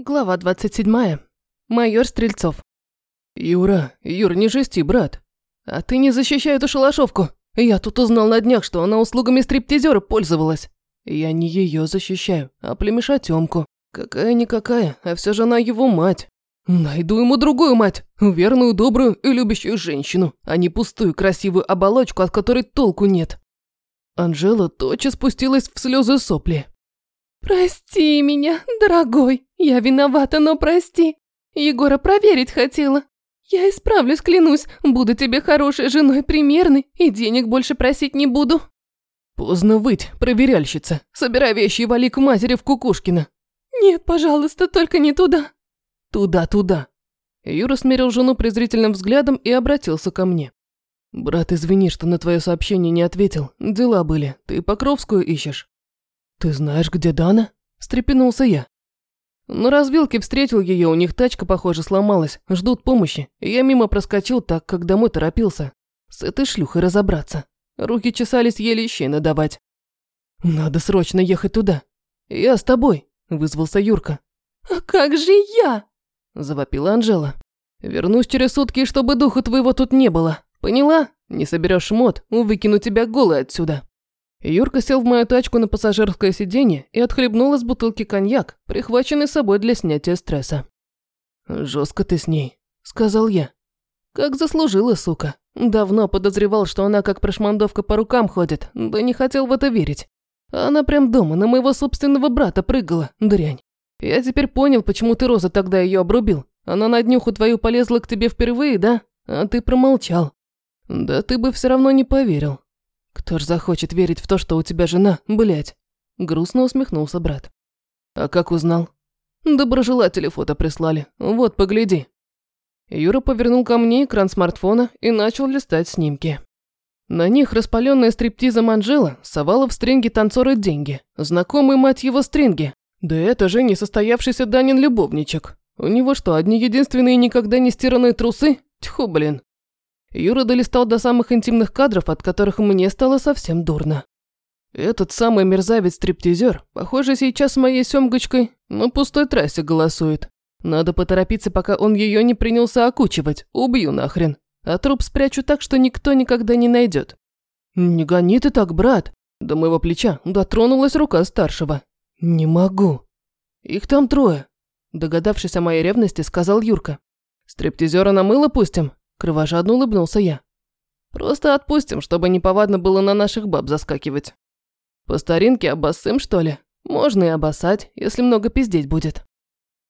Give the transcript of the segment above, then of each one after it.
Глава 27. Майор Стрельцов. Юра, Юр, не жести, брат. А ты не защищай эту шалашовку. Я тут узнал на днях, что она услугами стриптизера пользовалась. Я не ее защищаю, а племеша Тёмку. Какая-никакая, а все же она его мать. Найду ему другую мать, верную, добрую и любящую женщину, а не пустую красивую оболочку, от которой толку нет. Анжела тотчас спустилась в слезы сопли. «Прости меня, дорогой. Я виновата, но прости. Егора проверить хотела. Я исправлюсь, клянусь. Буду тебе хорошей женой примерной и денег больше просить не буду». «Поздно выть, проверяльщица. Собирай вещи и вали к матери в Кукушкина». «Нет, пожалуйста, только не туда». «Туда-туда». Юра смерил жену презрительным взглядом и обратился ко мне. «Брат, извини, что на твое сообщение не ответил. Дела были. Ты Покровскую ищешь?» «Ты знаешь, где Дана?» – встрепенулся я. На развилке встретил ее, у них тачка, похоже, сломалась, ждут помощи. Я мимо проскочил, так как домой торопился. С этой шлюхой разобраться. Руки чесались еле щей надавать. «Надо срочно ехать туда. Я с тобой», – вызвался Юрка. «А как же я?» – завопила Анжела. «Вернусь через сутки, чтобы духа твоего тут не было. Поняла? Не соберешь мод, выкину тебя голый отсюда». Юрка сел в мою тачку на пассажирское сиденье и отхлебнул из бутылки коньяк, прихваченный собой для снятия стресса. «Жестко ты с ней», – сказал я. «Как заслужила, сука. Давно подозревал, что она как прошмандовка по рукам ходит, да не хотел в это верить. Она прям дома на моего собственного брата прыгала, дрянь. Я теперь понял, почему ты, Роза, тогда ее обрубил. Она на днюху твою полезла к тебе впервые, да? А ты промолчал. Да ты бы все равно не поверил. «Кто ж захочет верить в то, что у тебя жена, блядь?» Грустно усмехнулся брат. «А как узнал?» «Доброжелатели фото прислали. Вот, погляди». Юра повернул ко мне экран смартфона и начал листать снимки. На них распаленная стриптизом Анжела совала в стринге танцоры деньги. Знакомый мать его стринги. Да это же не состоявшийся Данин любовничек. У него что, одни единственные никогда не стиранные трусы? Тьфу, блин. Юра долистал до самых интимных кадров, от которых мне стало совсем дурно. Этот самый мерзавец-стриптизер, похоже, сейчас с моей семгочкой на пустой трассе голосует. Надо поторопиться, пока он ее не принялся окучивать. Убью нахрен. А труп спрячу так, что никто никогда не найдет. Не гони ты так, брат. До моего плеча дотронулась рука старшего. Не могу. Их там трое. Догадавшись о моей ревности, сказал Юрка. Стриптизера на мыло пустим? Кровожадно улыбнулся я. Просто отпустим, чтобы неповадно было на наших баб заскакивать. По старинке обоссым, что ли? Можно и обоссать, если много пиздеть будет.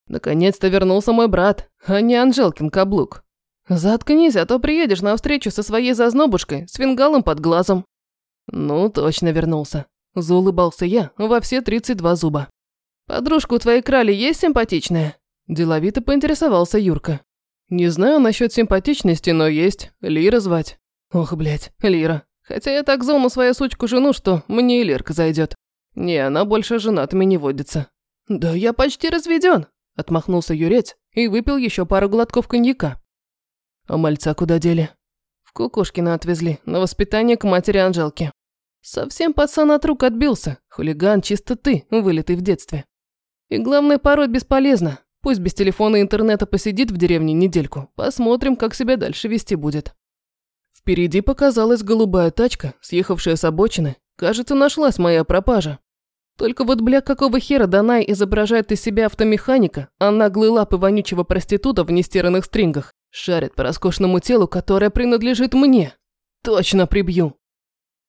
Наконец-то вернулся мой брат, а не Анжелкин каблук. Заткнись, а то приедешь на встречу со своей зазнобушкой с фингалом под глазом. Ну, точно вернулся. Заулыбался я во все 32 зуба. «Подружку у твоей крали есть симпатичная?» Деловито поинтересовался Юрка. Не знаю насчет симпатичности, но есть. Лира звать. Ох, блядь, Лира. Хотя я так зол на свою сучку-жену, что мне и Лерка зайдет. Не, она больше женатыми не водится. Да я почти разведен. Отмахнулся Юрец и выпил еще пару глотков коньяка. А мальца куда дели? В Кукушкина отвезли, на воспитание к матери Анжелки. Совсем пацан от рук отбился. Хулиган чисто ты, вылитый в детстве. И главное, порой бесполезно. Пусть без телефона и интернета посидит в деревне недельку. Посмотрим, как себя дальше вести будет. Впереди показалась голубая тачка, съехавшая с обочины. Кажется, нашлась моя пропажа. Только вот, бля, какого хера Данай изображает из себя автомеханика, а наглые лапы вонючего проститута в нестиранных стрингах шарят по роскошному телу, которое принадлежит мне. Точно прибью.